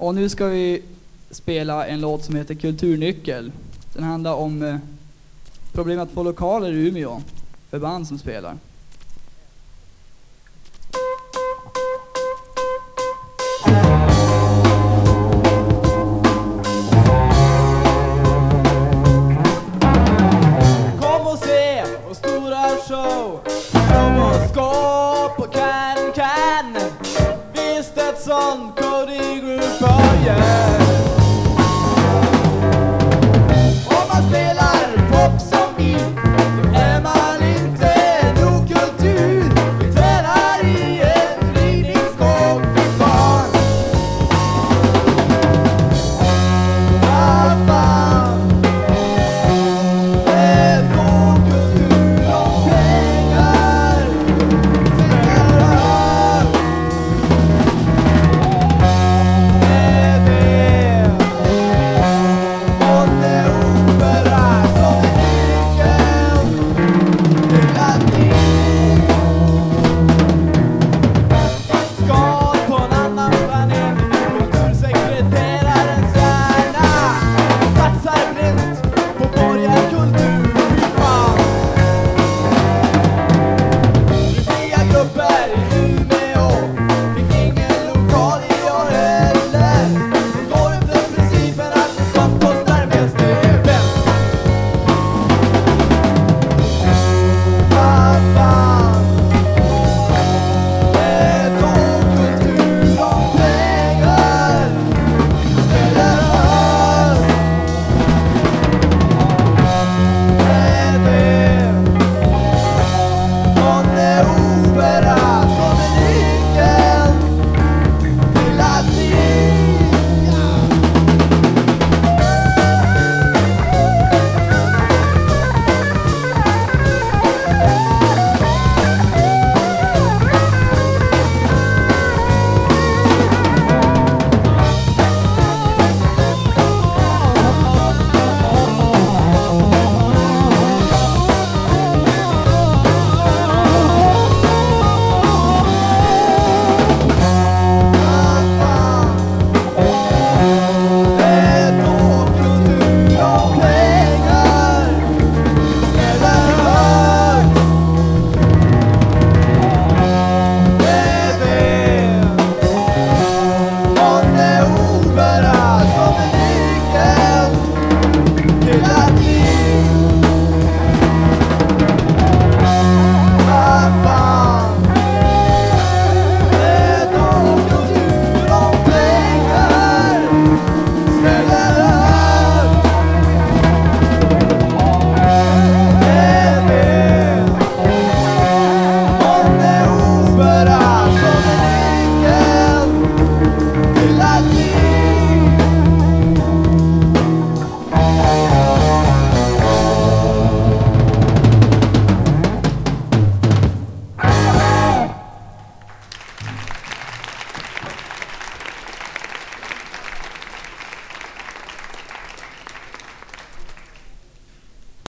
Och nu ska vi spela en låt som heter Kulturnyckel. Den handlar om eh, problemet att få lokaler i Umeå för band som spelar. Kom och se vår stora show kom och skål yeah Bye.